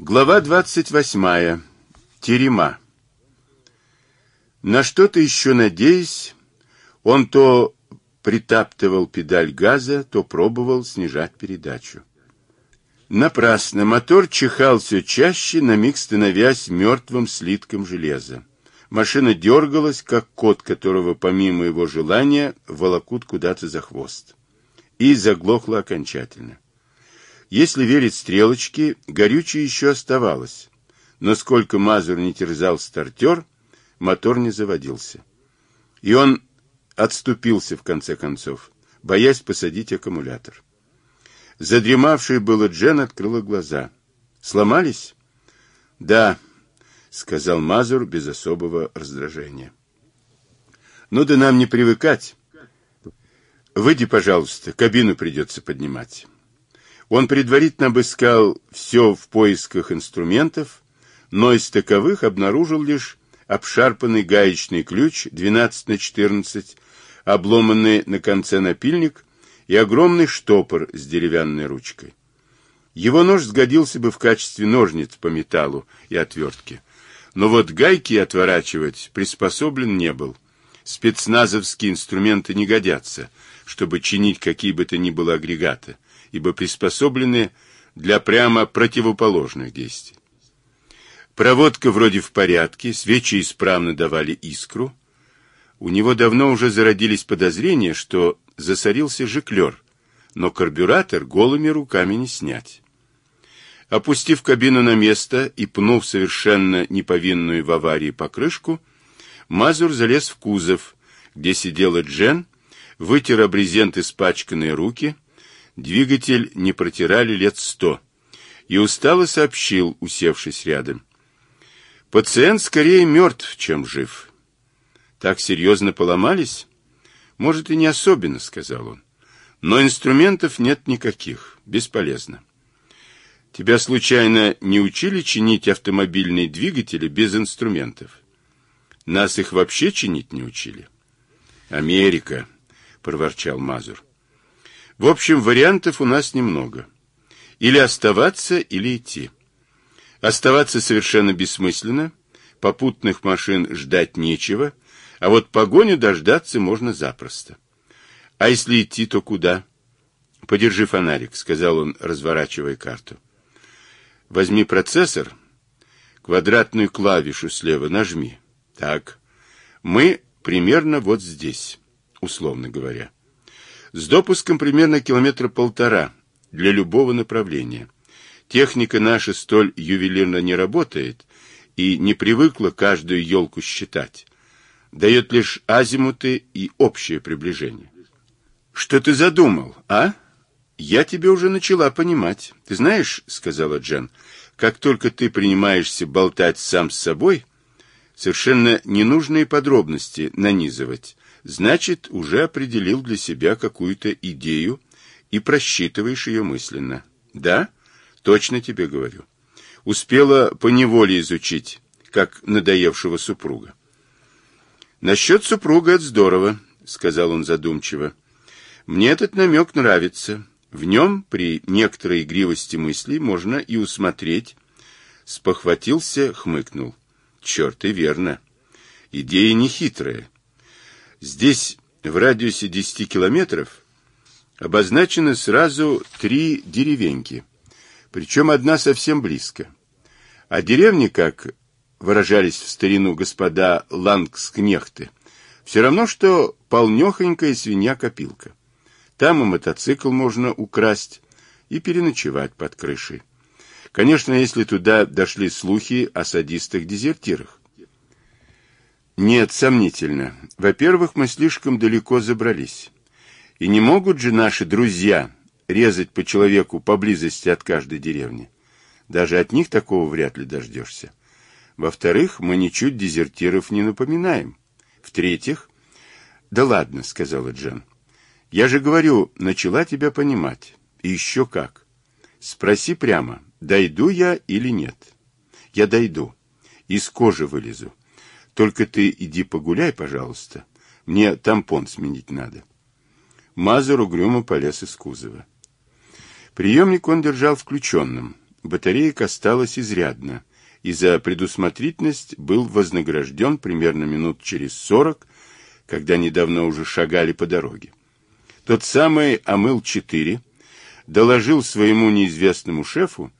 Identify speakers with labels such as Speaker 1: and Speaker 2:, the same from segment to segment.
Speaker 1: Глава 28. Терема. На что-то еще надеясь, он то притаптывал педаль газа, то пробовал снижать передачу. Напрасно мотор чихал все чаще, на миг становясь мертвым слитком железа. Машина дергалась, как кот, которого помимо его желания волокут куда-то за хвост. И заглохла окончательно. Если верить стрелочке, горючее еще оставалось. Но сколько Мазур не терзал стартер, мотор не заводился. И он отступился в конце концов, боясь посадить аккумулятор. Задремавшая было Джен открыла глаза. «Сломались?» «Да», — сказал Мазур без особого раздражения. «Ну да нам не привыкать. Выйди, пожалуйста, кабину придется поднимать». Он предварительно обыскал все в поисках инструментов, но из таковых обнаружил лишь обшарпанный гаечный ключ 12 на 14, обломанный на конце напильник и огромный штопор с деревянной ручкой. Его нож сгодился бы в качестве ножниц по металлу и отвертки. Но вот гайки отворачивать приспособлен не был. Спецназовские инструменты не годятся, чтобы чинить какие бы то ни было агрегаты ибо приспособлены для прямо противоположных действий. Проводка вроде в порядке, свечи исправно давали искру. У него давно уже зародились подозрения, что засорился жиклер, но карбюратор голыми руками не снять. Опустив кабину на место и пнув совершенно неповинную в аварии покрышку, Мазур залез в кузов, где сидела Джен, вытер об брезент испачканные руки — Двигатель не протирали лет сто. И устало сообщил, усевшись рядом. Пациент скорее мертв, чем жив. Так серьезно поломались? Может, и не особенно, сказал он. Но инструментов нет никаких. Бесполезно. Тебя случайно не учили чинить автомобильные двигатели без инструментов? Нас их вообще чинить не учили. Америка, проворчал Мазур. В общем, вариантов у нас немного. Или оставаться, или идти. Оставаться совершенно бессмысленно, попутных машин ждать нечего, а вот погоню дождаться можно запросто. А если идти, то куда? Подержи фонарик, сказал он, разворачивая карту. Возьми процессор, квадратную клавишу слева нажми. Так. Мы примерно вот здесь, условно говоря с допуском примерно километра полтора для любого направления. Техника наша столь ювелирно не работает и не привыкла каждую елку считать. Дает лишь азимуты и общее приближение. Что ты задумал, а? Я тебя уже начала понимать. Ты знаешь, сказала Джен, как только ты принимаешься болтать сам с собой, совершенно ненужные подробности нанизывать, значит, уже определил для себя какую-то идею и просчитываешь ее мысленно. Да? Точно тебе говорю. Успела поневоле изучить, как надоевшего супруга. Насчет супруга это здорово, сказал он задумчиво. Мне этот намек нравится. В нем при некоторой игривости мыслей можно и усмотреть. Спохватился, хмыкнул. Черт, и верно. Идея нехитрая. Здесь, в радиусе 10 километров, обозначены сразу три деревеньки, причем одна совсем близко. А деревни, как выражались в старину господа лангскнехты, все равно, что полнехонькая свинья-копилка. Там и мотоцикл можно украсть и переночевать под крышей. Конечно, если туда дошли слухи о садистах-дезертирах. Нет, сомнительно. Во-первых, мы слишком далеко забрались. И не могут же наши друзья резать по человеку поблизости от каждой деревни. Даже от них такого вряд ли дождешься. Во-вторых, мы ничуть дезертиров не напоминаем. В-третьих, да ладно, сказала Джан. Я же говорю, начала тебя понимать. И еще как. Спроси прямо, дойду я или нет. Я дойду. Из кожи вылезу. Только ты иди погуляй, пожалуйста. Мне тампон сменить надо. Мазур угрюмо полез из кузова. Приемник он держал включенным, батареек осталось изрядно, и за предусмотрительность был вознагражден примерно минут через сорок, когда недавно уже шагали по дороге. Тот самый Амыл-4 доложил своему неизвестному шефу,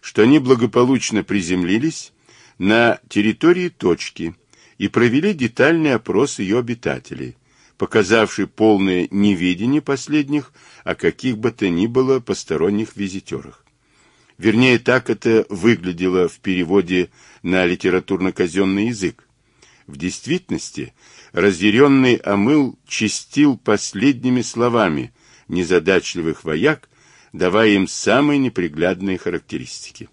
Speaker 1: что они благополучно приземлились на территории точки и провели детальный опрос ее обитателей, показавший полное неведение последних о каких бы то ни было посторонних визитерах. Вернее, так это выглядело в переводе на литературно-казенный язык. В действительности разъяренный Амыл чистил последними словами незадачливых вояк, давая им самые неприглядные характеристики.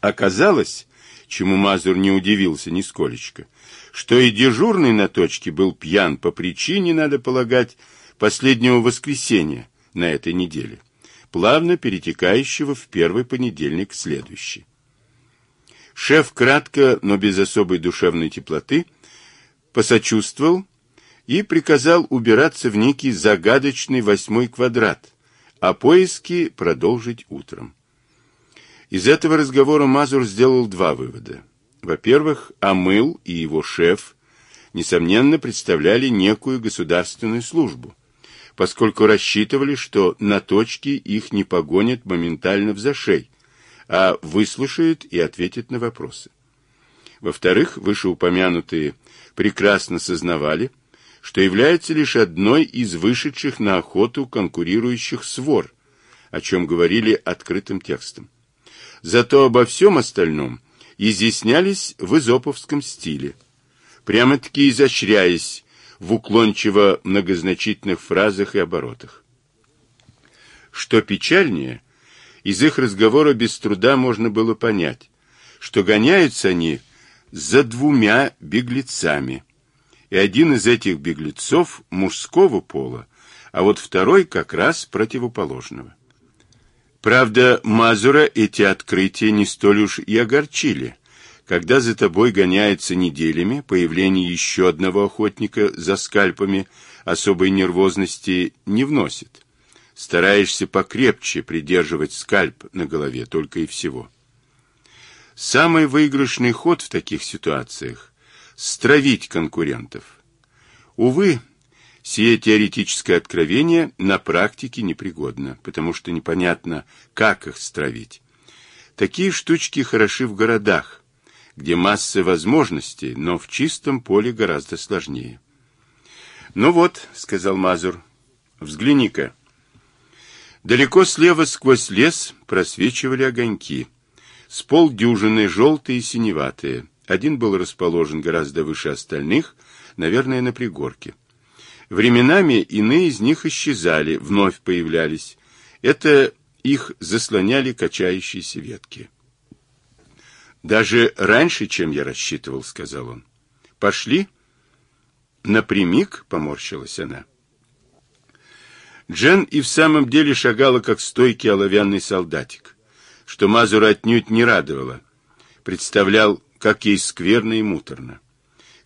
Speaker 1: Оказалось, чему Мазур не удивился нисколечко, что и дежурный на точке был пьян по причине, надо полагать, последнего воскресенья на этой неделе, плавно перетекающего в первый понедельник следующий. Шеф кратко, но без особой душевной теплоты, посочувствовал и приказал убираться в некий загадочный восьмой квадрат, а поиски продолжить утром. Из этого разговора Мазур сделал два вывода. Во-первых, Амыл и его шеф, несомненно, представляли некую государственную службу, поскольку рассчитывали, что на точке их не погонят моментально в зашей, а выслушают и ответят на вопросы. Во-вторых, вышеупомянутые прекрасно сознавали, что является лишь одной из вышедших на охоту конкурирующих свор, о чем говорили открытым текстом. Зато обо всем остальном изъяснялись в изоповском стиле, прямо-таки изощряясь в уклончиво многозначительных фразах и оборотах. Что печальнее, из их разговора без труда можно было понять, что гоняются они за двумя беглецами – и один из этих беглецов мужского пола, а вот второй как раз противоположного. Правда, Мазура эти открытия не столь уж и огорчили. Когда за тобой гоняются неделями, появление еще одного охотника за скальпами особой нервозности не вносит. Стараешься покрепче придерживать скальп на голове только и всего. Самый выигрышный ход в таких ситуациях стравить конкурентов. Увы, сие теоретическое откровение на практике непригодно, потому что непонятно, как их стравить. Такие штучки хороши в городах, где масса возможностей, но в чистом поле гораздо сложнее. «Ну вот», — сказал Мазур, — «взгляни-ка». Далеко слева сквозь лес просвечивали огоньки. С полдюжины желтые и синеватые. Один был расположен гораздо выше остальных, наверное, на пригорке. Временами иные из них исчезали, вновь появлялись. Это их заслоняли качающиеся ветки. «Даже раньше, чем я рассчитывал», — сказал он. «Пошли?» «Напрямик?» — поморщилась она. Джен и в самом деле шагала, как стойкий оловянный солдатик, что Мазура отнюдь не радовало. Представлял как ей скверно и муторно.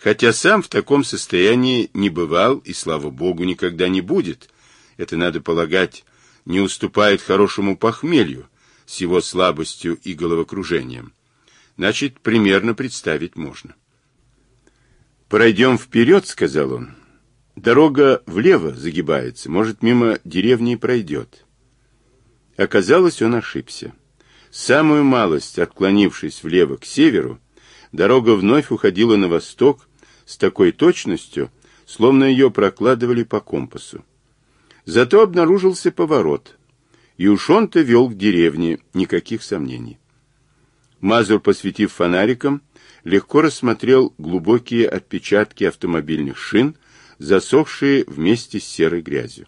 Speaker 1: Хотя сам в таком состоянии не бывал и, слава богу, никогда не будет. Это, надо полагать, не уступает хорошему похмелью с его слабостью и головокружением. Значит, примерно представить можно. «Пройдем вперед», — сказал он. «Дорога влево загибается, может, мимо деревни пройдет». Оказалось, он ошибся. Самую малость, отклонившись влево к северу, Дорога вновь уходила на восток с такой точностью, словно ее прокладывали по компасу. Зато обнаружился поворот, и уж он-то вел к деревне, никаких сомнений. Мазур, посветив фонариком, легко рассмотрел глубокие отпечатки автомобильных шин, засохшие вместе с серой грязью.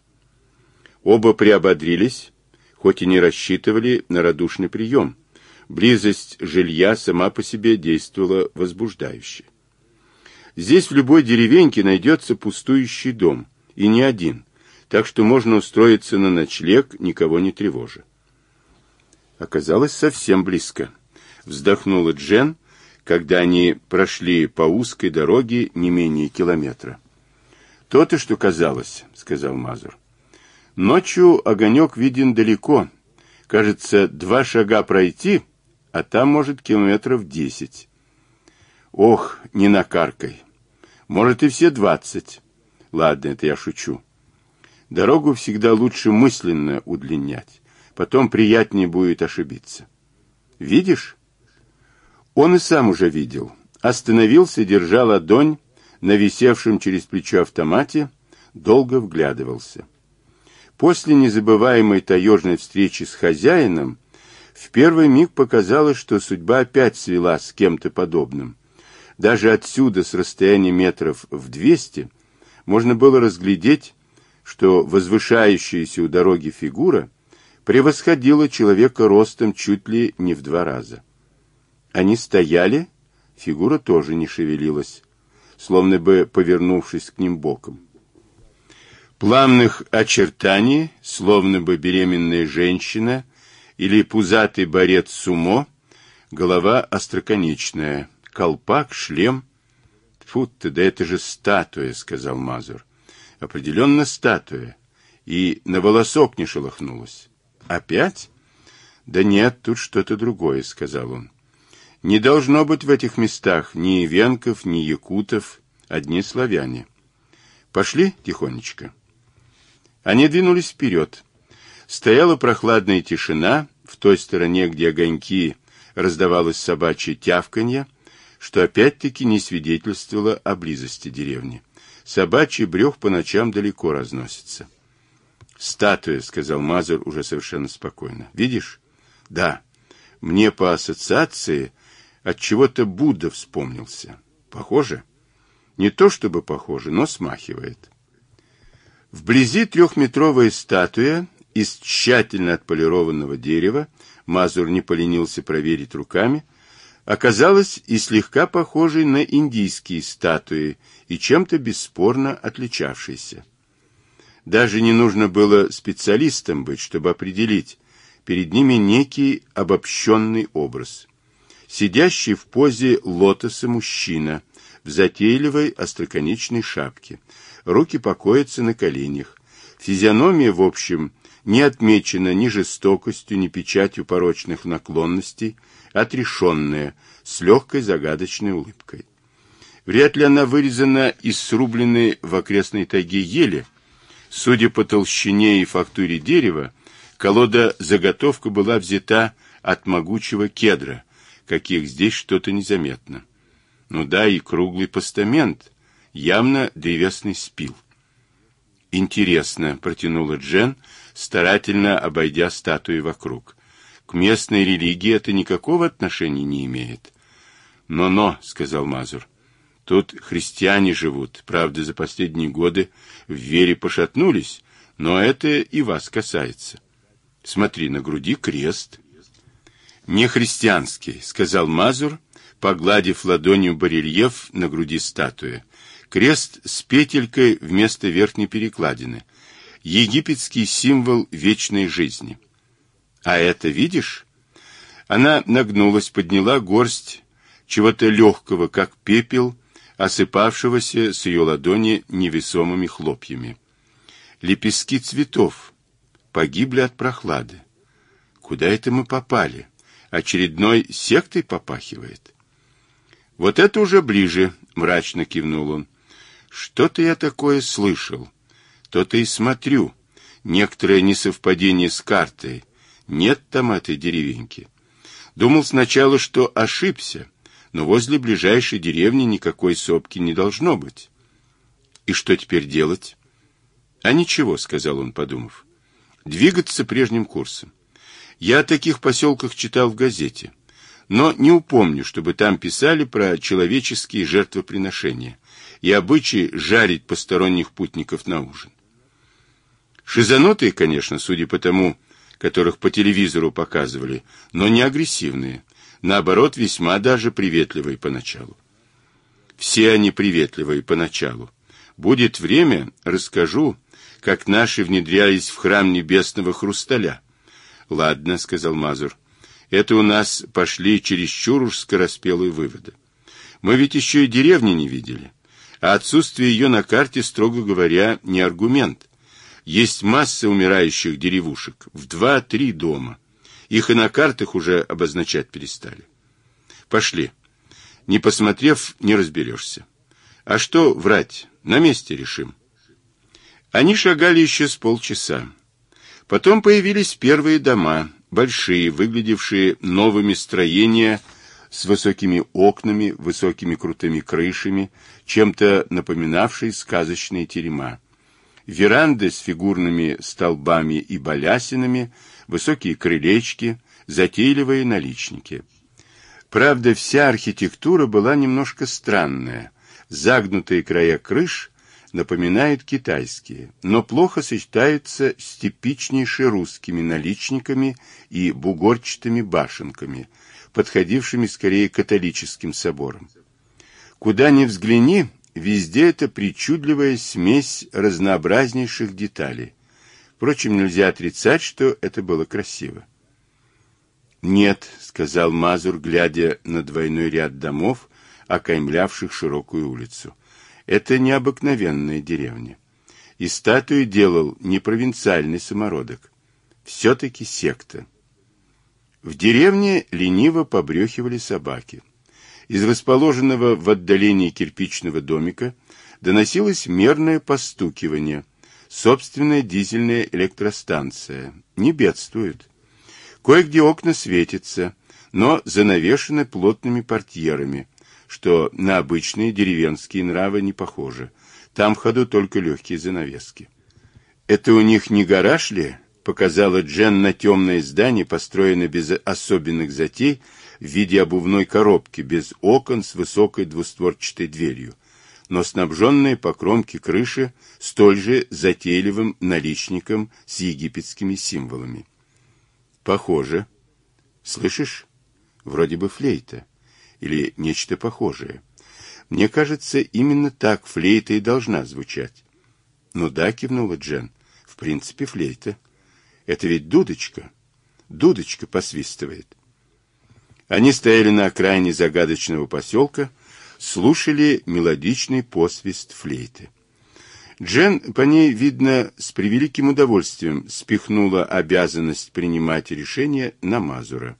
Speaker 1: Оба приободрились, хоть и не рассчитывали на радушный прием – Близость жилья сама по себе действовала возбуждающе. Здесь в любой деревеньке найдется пустующий дом, и не один, так что можно устроиться на ночлег, никого не тревожа. Оказалось совсем близко. Вздохнула Джен, когда они прошли по узкой дороге не менее километра. «То-то, что казалось», — сказал Мазур. «Ночью огонек виден далеко, Кажется, два шага пройти, а там, может, километров десять. Ох, не накаркай. Может, и все двадцать. Ладно, это я шучу. Дорогу всегда лучше мысленно удлинять. Потом приятнее будет ошибиться. Видишь? Он и сам уже видел. Остановился, держа ладонь на висевшем через плечо автомате, долго вглядывался. После незабываемой таежной встречи с хозяином в первый миг показалось, что судьба опять свела с кем-то подобным. Даже отсюда, с расстояния метров в двести, можно было разглядеть, что возвышающаяся у дороги фигура превосходила человека ростом чуть ли не в два раза. Они стояли, фигура тоже не шевелилась, словно бы повернувшись к ним боком. Плавных очертаний, словно бы беременная женщина или пузатый борец сумо, голова остроконечная, колпак, шлем. Фу ты, да это же статуя, сказал Мазур. Определенно статуя. И на волосок не шелохнулась. Опять? Да нет, тут что-то другое, сказал он. Не должно быть в этих местах ни венков, ни якутов, одни славяне. Пошли тихонечко. Они двинулись вперед. Стояла прохладная тишина, в той стороне, где огоньки раздавалось собачье тявканье, что опять-таки не свидетельствовало о близости деревни. Собачий брех по ночам далеко разносится. «Статуя», — сказал Мазур уже совершенно спокойно. «Видишь?» «Да. Мне по ассоциации от чего-то Будда вспомнился. Похоже? Не то чтобы похоже, но смахивает. Вблизи трехметровая статуя из тщательно отполированного дерева, Мазур не поленился проверить руками, оказалась и слегка похожей на индийские статуи и чем-то бесспорно отличавшейся. Даже не нужно было специалистом быть, чтобы определить, перед ними некий обобщенный образ сидящий в позе лотоса мужчина в затейливой остроконечной шапке. Руки покоятся на коленях. Физиономия, в общем, не отмечена ни жестокостью, ни печатью порочных наклонностей, отрешенная, с легкой загадочной улыбкой. Вряд ли она вырезана из срубленной в окрестной тайге ели. Судя по толщине и фактуре дерева, колода-заготовка была взята от могучего кедра, каких здесь что-то незаметно. Ну да, и круглый постамент, явно древесный спил. Интересно, протянула Джен, старательно обойдя статуи вокруг. К местной религии это никакого отношения не имеет. Но-но, сказал Мазур. Тут христиане живут, правда, за последние годы в вере пошатнулись, но это и вас касается. Смотри, на груди крест. «Не христианский», — сказал Мазур, погладив ладонью барельеф на груди статуи. Крест с петелькой вместо верхней перекладины. Египетский символ вечной жизни. «А это видишь?» Она нагнулась, подняла горсть чего-то легкого, как пепел, осыпавшегося с ее ладони невесомыми хлопьями. Лепестки цветов погибли от прохлады. Куда это мы попали? очередной сектой попахивает. Вот это уже ближе, мрачно кивнул он. Что-то я такое слышал. То-то и смотрю. Некоторое несовпадение с картой. Нет там этой деревеньки. Думал сначала, что ошибся, но возле ближайшей деревни никакой сопки не должно быть. И что теперь делать? А ничего, сказал он, подумав. Двигаться прежним курсом. Я о таких поселках читал в газете, но не упомню, чтобы там писали про человеческие жертвоприношения и обычаи жарить посторонних путников на ужин. Шизанутые, конечно, судя по тому, которых по телевизору показывали, но не агрессивные, наоборот, весьма даже приветливые поначалу. Все они приветливые поначалу. Будет время, расскажу, как наши внедрялись в храм небесного хрусталя. Ладно, сказал Мазур. Это у нас пошли чересчур уж скороспелые выводы. Мы ведь еще и деревни не видели. А отсутствие ее на карте, строго говоря, не аргумент. Есть масса умирающих деревушек, в два-три дома. Их и на картах уже обозначать перестали. Пошли. Не посмотрев, не разберешься. А что врать? На месте решим. Они шагали еще с полчаса. Потом появились первые дома, большие, выглядевшие новыми строения с высокими окнами, высокими крутыми крышами, чем-то напоминавшие сказочные терема. Веранды с фигурными столбами и балясинами, высокие крылечки, затейливые наличники. Правда, вся архитектура была немножко странная. Загнутые края крыш напоминают китайские, но плохо сочетаются с типичнейшими русскими наличниками и бугорчатыми башенками, подходившими скорее католическим соборам. Куда ни взгляни, везде это причудливая смесь разнообразнейших деталей. Впрочем, нельзя отрицать, что это было красиво. «Нет», — сказал Мазур, глядя на двойной ряд домов, окаймлявших широкую улицу. «Это необыкновенная деревня. И статую делал не провинциальный самородок. Все-таки секта». В деревне лениво побрехивали собаки. Из расположенного в отдалении кирпичного домика доносилось мерное постукивание. Собственная дизельная электростанция. Не бедствует. Кое-где окна светятся, но занавешены плотными портьерами, что на обычные деревенские нравы не похоже. Там в ходу только легкие занавески. Это у них не гараж ли? Показала Джен на темное здание, построенное без особенных затей, в виде обувной коробки, без окон с высокой двустворчатой дверью, но снабженное по кромке крыши столь же затейливым наличником с египетскими символами. Похоже. Слышишь? Вроде бы флейта. Или нечто похожее. Мне кажется, именно так флейта и должна звучать. Ну да, кивнула Джен. В принципе, флейта. Это ведь дудочка. Дудочка посвистывает. Они стояли на окраине загадочного поселка, слушали мелодичный посвист флейты. Джен по ней, видно, с превеликим удовольствием спихнула обязанность принимать решения на Мазура,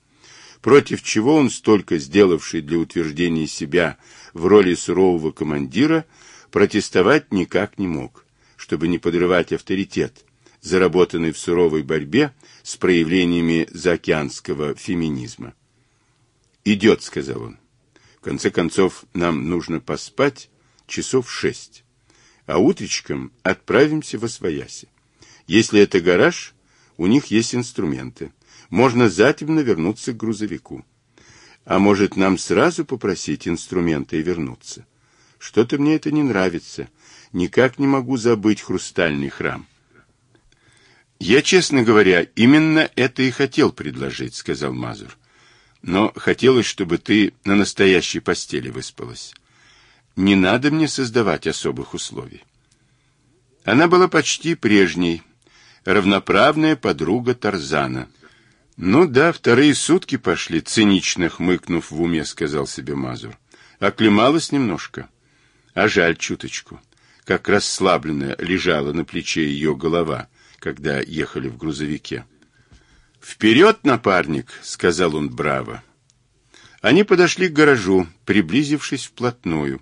Speaker 1: против чего он, столько сделавший для утверждения себя в роли сурового командира, протестовать никак не мог, чтобы не подрывать авторитет, заработанный в суровой борьбе с проявлениями заокеанского феминизма. «Идет», — сказал он. «В конце концов, нам нужно поспать часов шесть, а утречком отправимся во свояси. Если это гараж, у них есть инструменты. Можно затемно вернуться к грузовику. А может, нам сразу попросить инструменты и вернуться? Что-то мне это не нравится. Никак не могу забыть хрустальный храм». «Я, честно говоря, именно это и хотел предложить», — сказал Мазур но хотелось, чтобы ты на настоящей постели выспалась. Не надо мне создавать особых условий. Она была почти прежней, равноправная подруга Тарзана. Ну да, вторые сутки пошли, цинично хмыкнув в уме, сказал себе Мазур. Оклемалась немножко, а жаль чуточку. Как расслабленная лежала на плече ее голова, когда ехали в грузовике. «Вперед, напарник!» — сказал он браво. Они подошли к гаражу, приблизившись вплотную.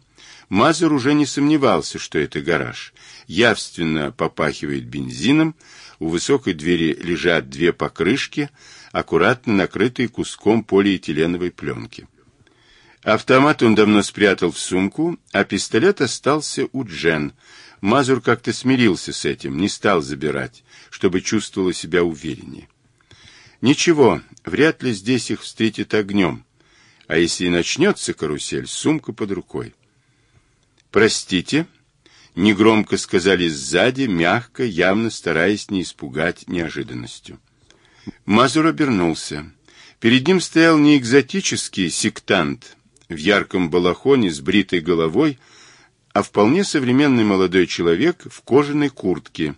Speaker 1: Мазур уже не сомневался, что это гараж. Явственно попахивает бензином, у высокой двери лежат две покрышки, аккуратно накрытые куском полиэтиленовой пленки. Автомат он давно спрятал в сумку, а пистолет остался у Джен. Мазур как-то смирился с этим, не стал забирать, чтобы чувствовала себя увереннее. Ничего, вряд ли здесь их встретит огнем. А если и начнется карусель, сумка под рукой. «Простите», — негромко сказали сзади, мягко, явно стараясь не испугать неожиданностью. Мазур обернулся. Перед ним стоял не экзотический сектант в ярком балахоне с бритой головой, а вполне современный молодой человек в кожаной куртке.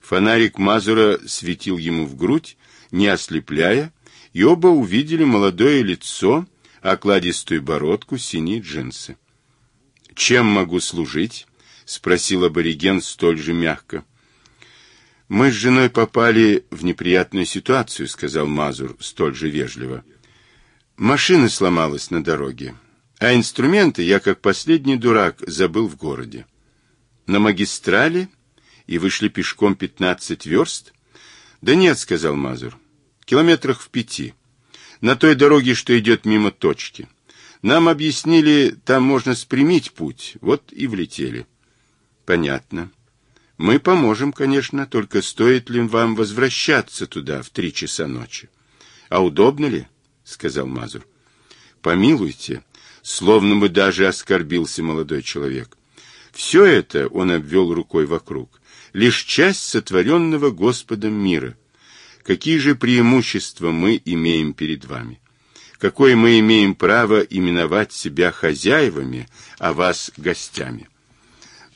Speaker 1: Фонарик Мазура светил ему в грудь, не ослепляя, и оба увидели молодое лицо, окладистую бородку, синие джинсы. «Чем могу служить?» — спросил абориген столь же мягко. Мы с женой попали в неприятную ситуацию, сказал Мазур столь же вежливо. Машина сломалась на дороге, а инструменты я, как последний дурак, забыл в городе. На магистрали и вышли пешком пятнадцать верст? Да нет, сказал Мазур, километрах в пяти. На той дороге, что идет мимо точки. Нам объяснили, там можно спрямить путь, вот и влетели. Понятно. Мы поможем, конечно, только стоит ли вам возвращаться туда в три часа ночи? А удобно ли? сказал Мазур. Помилуйте, словно бы даже оскорбился молодой человек. Все это он обвел рукой вокруг, лишь часть сотворенного Господом мира. Какие же преимущества мы имеем перед вами? Какое мы имеем право именовать себя хозяевами, а вас гостями?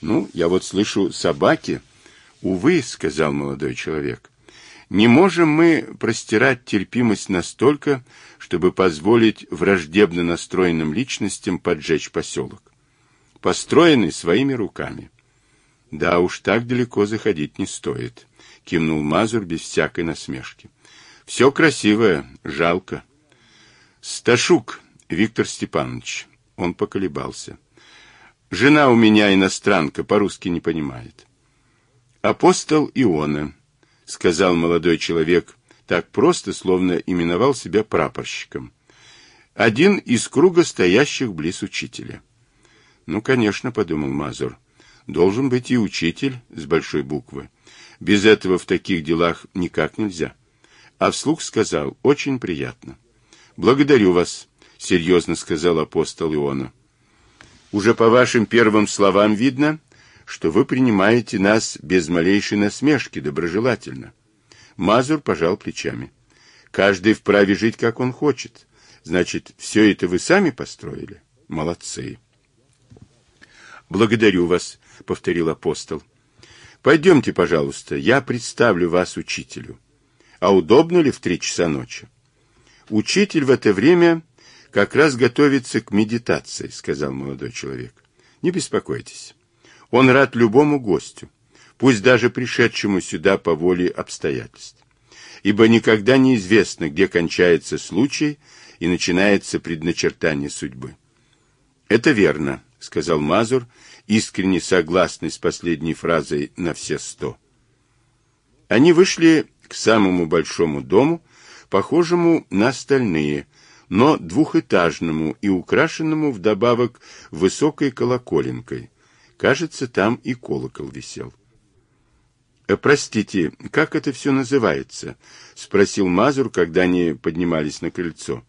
Speaker 1: Ну, я вот слышу собаки. Увы, сказал молодой человек, не можем мы простирать терпимость настолько, чтобы позволить враждебно настроенным личностям поджечь поселок, построенный своими руками. Да уж так далеко заходить не стоит, кивнул Мазур без всякой насмешки. Все красивое, жалко. Сташук Виктор Степанович. Он поколебался. Жена у меня иностранка, по-русски не понимает. Апостол Иона, сказал молодой человек, так просто, словно именовал себя прапорщиком. Один из круга стоящих близ учителя. Ну, конечно, подумал Мазур, должен быть и учитель с большой буквы. Без этого в таких делах никак нельзя. А вслух сказал, очень приятно. Благодарю вас, серьезно сказал апостол Иона. Уже по вашим первым словам видно, что вы принимаете нас без малейшей насмешки, доброжелательно. Мазур пожал плечами. Каждый вправе жить, как он хочет. Значит, все это вы сами построили? Молодцы. Благодарю вас, повторил апостол. Пойдемте, пожалуйста, я представлю вас учителю. А удобно ли в три часа ночи? Учитель в это время как раз готовится к медитации, сказал молодой человек. Не беспокойтесь. Он рад любому гостю, пусть даже пришедшему сюда по воле обстоятельств. Ибо никогда не известно, где кончается случай и начинается предначертание судьбы. Это верно, сказал Мазур, искренне согласный с последней фразой на все сто. Они вышли к самому большому дому, похожему на остальные, но двухэтажному и украшенному вдобавок высокой колоколенкой. Кажется, там и колокол висел. «Э, «Простите, как это все называется?» — спросил Мазур, когда они поднимались на крыльцо.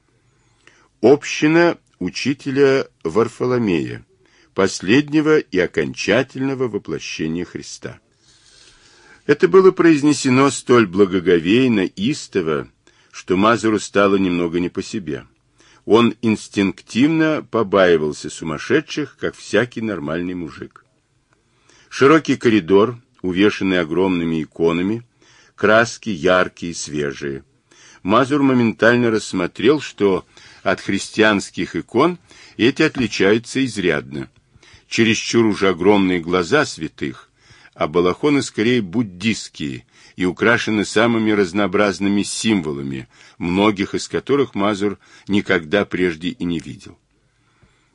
Speaker 1: «Община учителя Варфоломея, последнего и окончательного воплощения Христа». Это было произнесено столь благоговейно, истово, что Мазуру стало немного не по себе. Он инстинктивно побаивался сумасшедших, как всякий нормальный мужик. Широкий коридор, увешанный огромными иконами, краски яркие, свежие. Мазур моментально рассмотрел, что от христианских икон эти отличаются изрядно. Чересчур уже огромные глаза святых, а балахоны скорее буддистские, и украшены самыми разнообразными символами, многих из которых Мазур никогда прежде и не видел.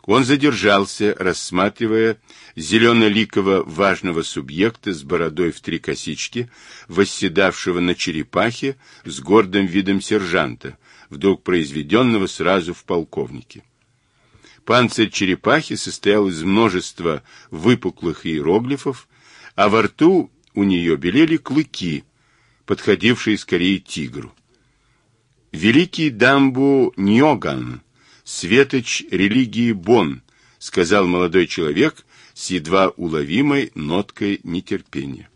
Speaker 1: Он задержался, рассматривая зелено-ликого важного субъекта с бородой в три косички, восседавшего на черепахе с гордым видом сержанта, вдруг произведенного сразу в полковнике. Панцирь черепахи состоял из множества выпуклых иероглифов, а во рту у нее белели клыки, подходившие скорее тигру. Великий Дамбу Ньоган, светоч религии Бон, сказал молодой человек с едва уловимой ноткой нетерпения.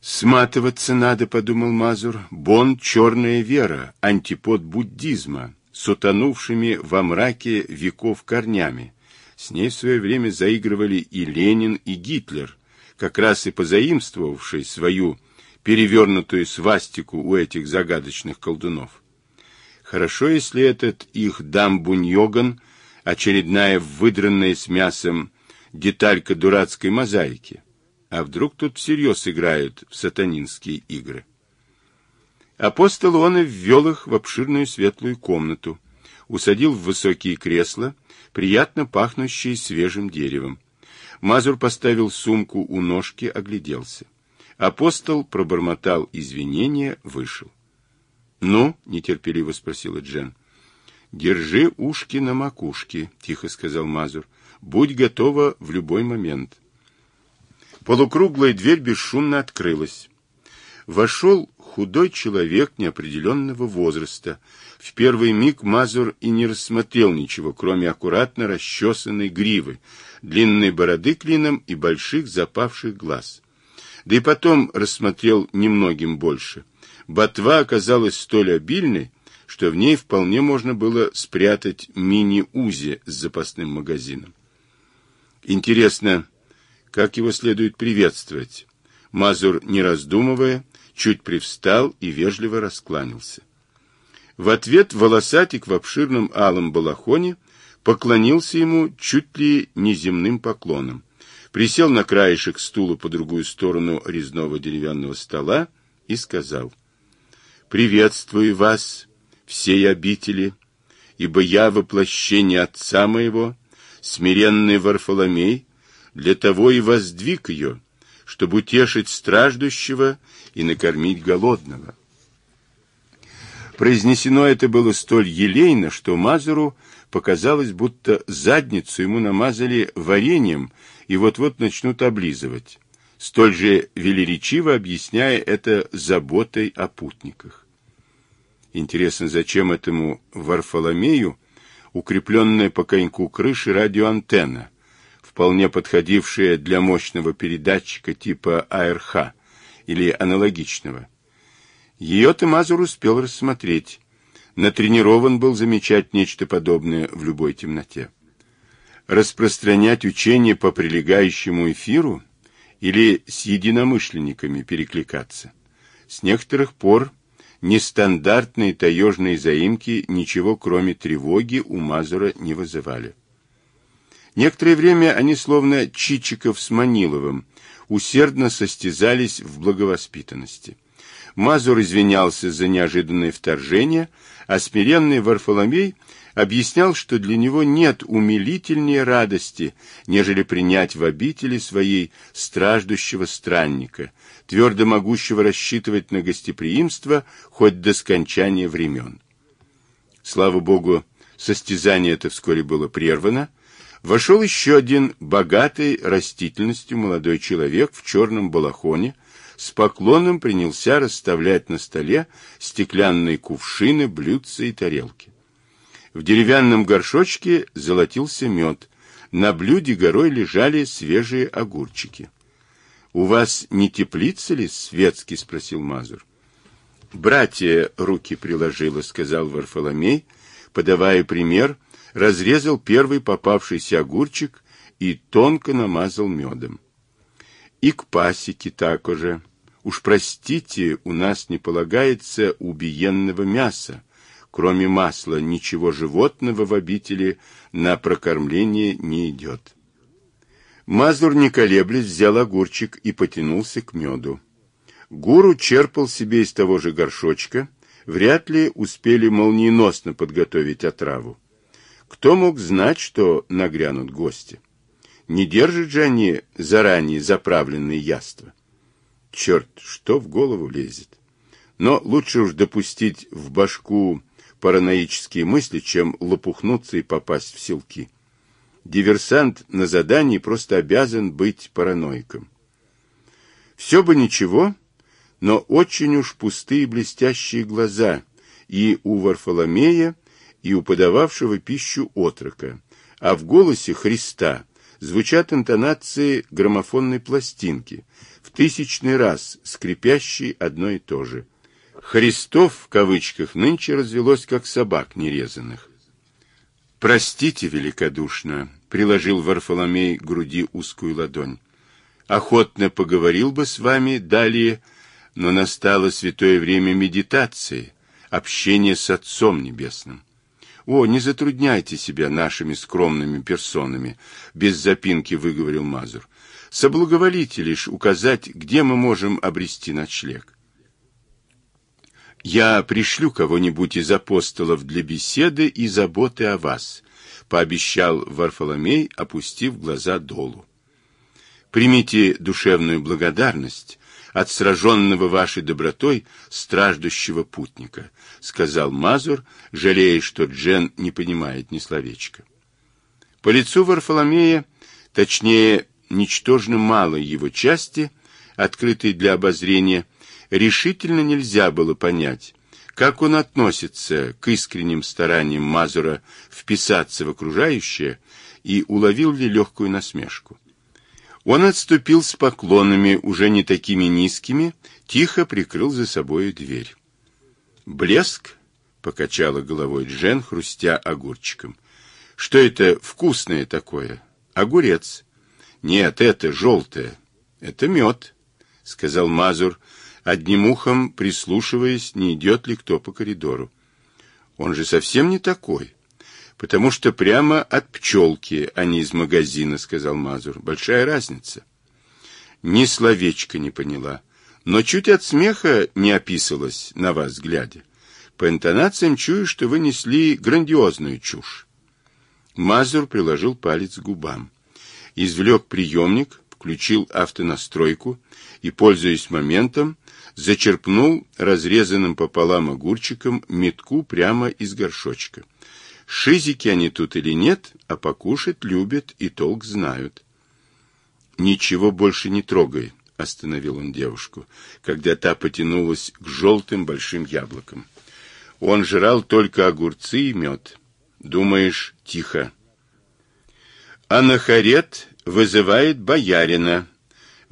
Speaker 1: Сматываться надо, подумал Мазур. Бон — черная вера, антипод буддизма, с утонувшими во мраке веков корнями. С ней в свое время заигрывали и Ленин, и Гитлер, как раз и позаимствовавший свою перевернутую свастику у этих загадочных колдунов. Хорошо, если этот их дамбуньоган очередная выдранная с мясом деталька дурацкой мозаики. А вдруг тут всерьез играют в сатанинские игры? Апостол он ввел их в обширную светлую комнату, усадил в высокие кресла, приятно пахнущие свежим деревом. Мазур поставил сумку у ножки, огляделся. Апостол пробормотал извинения, вышел. — Ну? — нетерпеливо спросила Джен. — Держи ушки на макушке, — тихо сказал Мазур. — Будь готова в любой момент. Полукруглая дверь бесшумно открылась. Вошел худой человек неопределенного возраста. В первый миг Мазур и не рассмотрел ничего, кроме аккуратно расчесанной гривы, длинной бороды клином и больших запавших глаз. Да и потом рассмотрел немногим больше. Ботва оказалась столь обильной, что в ней вполне можно было спрятать мини-узи с запасным магазином. Интересно, как его следует приветствовать? Мазур, не раздумывая, чуть привстал и вежливо раскланялся. В ответ волосатик в обширном алом балахоне поклонился ему чуть ли не земным поклоном, присел на краешек стула по другую сторону резного деревянного стола и сказал, «Приветствую вас, всей обители, ибо я воплощение Отца моего, смиренный Варфоломей, для того и воздвиг ее, чтобы утешить страждущего и накормить голодного. Произнесено это было столь елейно, что Мазуру показалось, будто задницу ему намазали вареньем и вот-вот начнут облизывать, столь же велеречиво объясняя это заботой о путниках. Интересно, зачем этому Варфоломею укрепленная по коньку крыши радиоантенна, вполне подходившая для мощного передатчика типа АРХ или аналогичного. Ее-то Мазур успел рассмотреть. Натренирован был замечать нечто подобное в любой темноте. Распространять учение по прилегающему эфиру или с единомышленниками перекликаться. С некоторых пор нестандартные таежные заимки ничего кроме тревоги у Мазура не вызывали. Некоторое время они, словно Чичиков с Маниловым, усердно состязались в благовоспитанности. Мазур извинялся за неожиданное вторжение, а смиренный Варфоломей объяснял, что для него нет умилительнее радости, нежели принять в обители своей страждущего странника, твердо могущего рассчитывать на гостеприимство хоть до скончания времен. Слава Богу, состязание это вскоре было прервано, Вошел еще один богатый растительностью молодой человек в черном балахоне, с поклоном принялся расставлять на столе стеклянные кувшины, блюдца и тарелки. В деревянном горшочке золотился мед, на блюде горой лежали свежие огурчики. — У вас не теплица ли? — светски спросил Мазур. — Братья руки приложила, — сказал Варфоломей, подавая пример — разрезал первый попавшийся огурчик и тонко намазал медом. И к пасеке так уже. Уж простите, у нас не полагается убиенного мяса. Кроме масла ничего животного в обители на прокормление не идет. Мазур, не колеблясь, взял огурчик и потянулся к меду. Гуру черпал себе из того же горшочка, вряд ли успели молниеносно подготовить отраву. Кто мог знать, что нагрянут гости? Не держат же они заранее заправленные яства. Черт, что в голову лезет? Но лучше уж допустить в башку параноические мысли, чем лопухнуться и попасть в селки. Диверсант на задании просто обязан быть параноиком. Все бы ничего, но очень уж пустые блестящие глаза и у Варфоломея, и у подававшего пищу отрока, а в голосе Христа звучат интонации граммофонной пластинки, в тысячный раз скрипящие одно и то же. Христов, в кавычках, нынче развелось, как собак нерезанных. «Простите великодушно», — приложил Варфоломей к груди узкую ладонь. «Охотно поговорил бы с вами далее, но настало святое время медитации, общения с Отцом Небесным. «О, не затрудняйте себя нашими скромными персонами», — без запинки выговорил Мазур. Соблаговолите лишь указать, где мы можем обрести ночлег. Я пришлю кого-нибудь из апостолов для беседы и заботы о вас, пообещал Варфоломей, опустив глаза долу. Примите душевную благодарность от сраженного вашей добротой страждущего путника, сказал Мазур, жалея, что Джен не понимает ни словечка. По лицу Варфоломея, точнее, ничтожно малой его части, открытой для обозрения, решительно нельзя было понять, как он относится к искренним стараниям Мазура вписаться в окружающее и уловил ли легкую насмешку. Он отступил с поклонами, уже не такими низкими, тихо прикрыл за собой дверь. «Блеск?» — покачала головой Джен, хрустя огурчиком. «Что это вкусное такое? Огурец?» «Нет, это желтое. Это мед», — сказал Мазур, одним ухом прислушиваясь, не идет ли кто по коридору. «Он же совсем не такой потому что прямо от пчелки, а не из магазина, сказал Мазур. Большая разница. Ни словечко не поняла, но чуть от смеха не описалась на вас глядя. По интонациям чую, что вы несли грандиозную чушь. Мазур приложил палец к губам, извлек приемник, включил автонастройку и, пользуясь моментом, зачерпнул разрезанным пополам огурчиком метку прямо из горшочка. Шизики они тут или нет, а покушать любят и толк знают. Ничего больше не трогай, остановил он девушку, когда та потянулась к желтым большим яблокам. Он жрал только огурцы и мед. Думаешь, тихо. Анахарет вызывает боярина.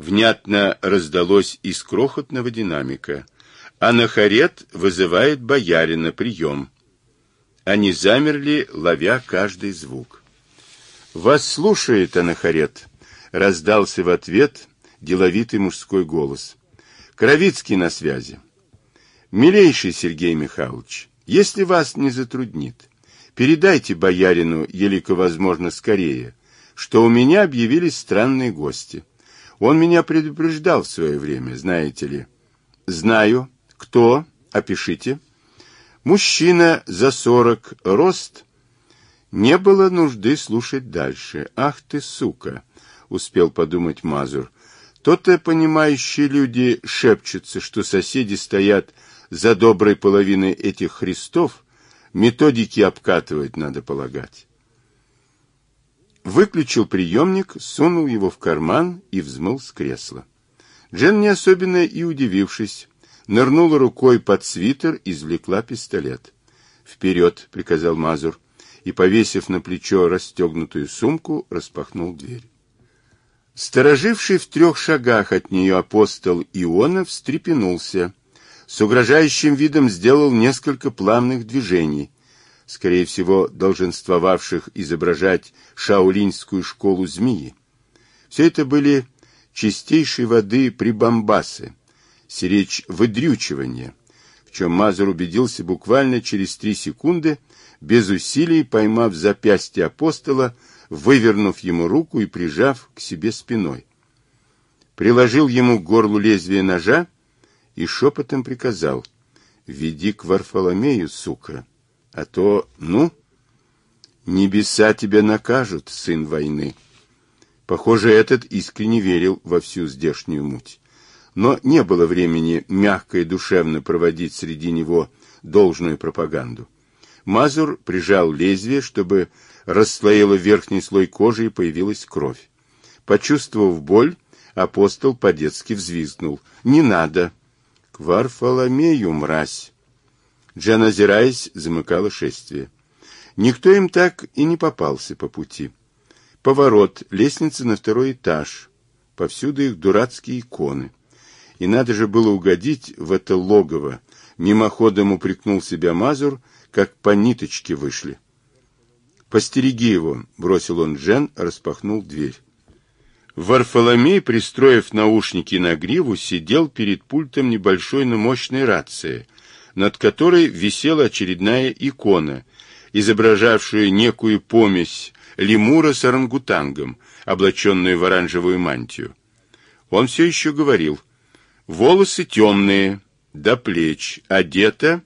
Speaker 1: Внятно раздалось из крохотного динамика. Анахарет вызывает боярина. Прием. Они замерли, ловя каждый звук. «Вас слушает Анахарет», — раздался в ответ деловитый мужской голос. «Кровицкий на связи». «Милейший Сергей Михайлович, если вас не затруднит, передайте боярину, елико возможно скорее, что у меня объявились странные гости. Он меня предупреждал в свое время, знаете ли». «Знаю. Кто? Опишите». Мужчина за сорок, рост. Не было нужды слушать дальше. Ах ты, сука, успел подумать Мазур. То-то понимающие люди шепчутся, что соседи стоят за доброй половиной этих христов, методики обкатывать надо полагать. Выключил приемник, сунул его в карман и взмыл с кресла. Джен, не особенно и удивившись, нырнула рукой под свитер, извлекла пистолет. «Вперед!» — приказал Мазур, и, повесив на плечо расстегнутую сумку, распахнул дверь. Стороживший в трех шагах от нее апостол Иона встрепенулся, с угрожающим видом сделал несколько плавных движений, скорее всего, долженствовавших изображать шаолиньскую школу змеи. Все это были чистейшей воды прибамбасы, сиречь выдрючивания, в чем Мазур убедился буквально через три секунды, без усилий поймав запястье апостола, вывернув ему руку и прижав к себе спиной. Приложил ему к горлу лезвие ножа и шепотом приказал «Веди к Варфоломею, сука, а то, ну, небеса тебя накажут, сын войны». Похоже, этот искренне верил во всю здешнюю муть но не было времени мягко и душевно проводить среди него должную пропаганду. Мазур прижал лезвие, чтобы расслоило верхний слой кожи и появилась кровь. Почувствовав боль, апостол по-детски взвизгнул. «Не надо!» «К Варфоломею, мразь!» Джан, озираясь, замыкала шествие. Никто им так и не попался по пути. Поворот, лестница на второй этаж. Повсюду их дурацкие иконы. И надо же было угодить в это логово. Мимоходом упрекнул себя Мазур, как по ниточке вышли. «Постереги его», — бросил он Джен, распахнул дверь. Варфоломей, пристроив наушники на гриву, сидел перед пультом небольшой, но мощной рации, над которой висела очередная икона, изображавшую некую помесь лемура с орангутангом, облаченную в оранжевую мантию. Он все еще говорил. Волосы темные, до плеч, одета...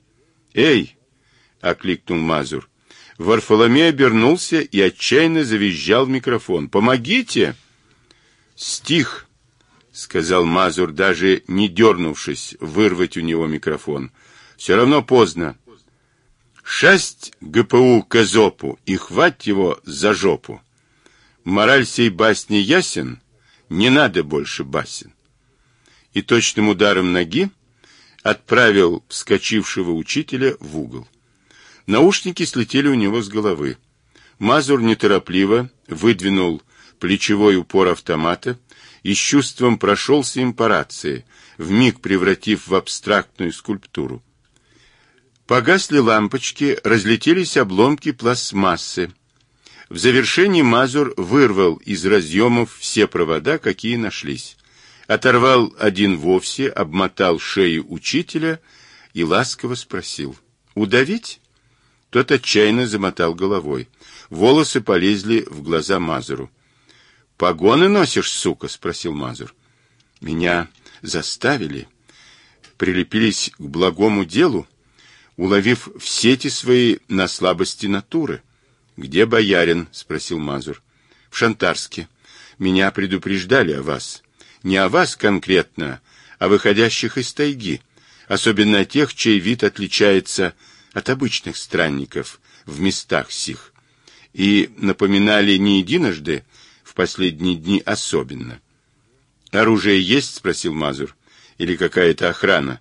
Speaker 1: «Эй!» — окликнул Мазур. Варфоломей обернулся и отчаянно завизжал в микрофон. «Помогите!» «Стих!» — сказал Мазур, даже не дернувшись вырвать у него микрофон. «Все равно поздно. Шесть ГПУ к Эзопу и хвать его за жопу. Мораль сей басни ясен, не надо больше басен. И точным ударом ноги отправил вскочившего учителя в угол. Наушники слетели у него с головы. Мазур неторопливо выдвинул плечевой упор автомата и с чувством прошелся им по рации, вмиг превратив в абстрактную скульптуру. Погасли лампочки, разлетелись обломки пластмассы. В завершении Мазур вырвал из разъемов все провода, какие нашлись. Оторвал один вовсе, обмотал шею учителя и ласково спросил. «Удавить?» Тот отчаянно замотал головой. Волосы полезли в глаза Мазуру. «Погоны носишь, сука?» — спросил Мазур. «Меня заставили. Прилепились к благому делу уловив в сети свои на слабости натуры. «Где боярин?» — спросил Мазур. «В Шантарске. Меня предупреждали о вас. Не о вас конкретно, а выходящих из тайги, особенно о тех, чей вид отличается от обычных странников в местах сих. И напоминали не единожды, в последние дни особенно. «Оружие есть?» — спросил Мазур. «Или какая-то охрана?»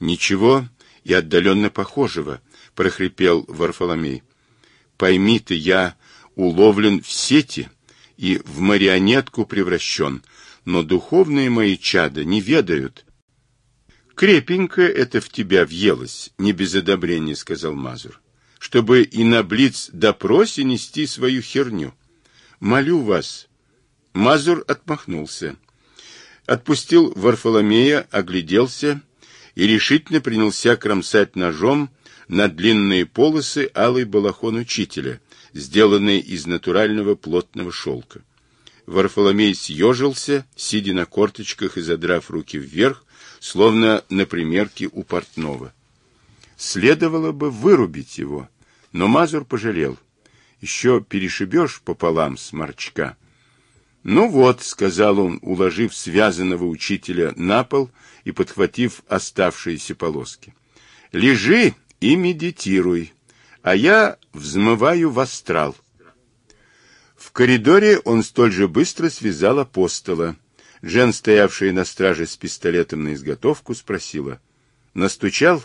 Speaker 1: «Ничего, и отдаленно похожего, — прохрипел Варфоломей. — Пойми ты, я уловлен в сети и в марионетку превращен, но духовные мои чада не ведают. — Крепенько это в тебя въелось, — не без одобрения сказал Мазур, — чтобы и на блиц допросе нести свою херню. Молю вас. Мазур отмахнулся. Отпустил Варфоломея, огляделся — и решительно принялся кромсать ножом на длинные полосы алый балахон учителя, сделанный из натурального плотного шелка. Варфоломей съежился, сидя на корточках и задрав руки вверх, словно на примерке у портного. Следовало бы вырубить его, но Мазур пожалел. Еще перешибешь пополам сморчка. «Ну вот», — сказал он, уложив связанного учителя на пол и подхватив оставшиеся полоски. «Лежи и медитируй, а я взмываю в астрал». В коридоре он столь же быстро связал апостола. Жен, стоявшая на страже с пистолетом на изготовку, спросила. «Настучал?»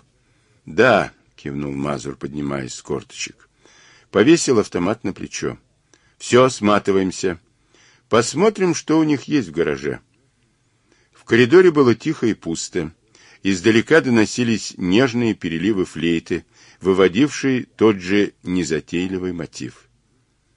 Speaker 1: «Да», — кивнул Мазур, поднимаясь с корточек. Повесил автомат на плечо. «Все, сматываемся». Посмотрим, что у них есть в гараже. В коридоре было тихо и пусто. Издалека доносились нежные переливы флейты, выводившие тот же незатейливый мотив.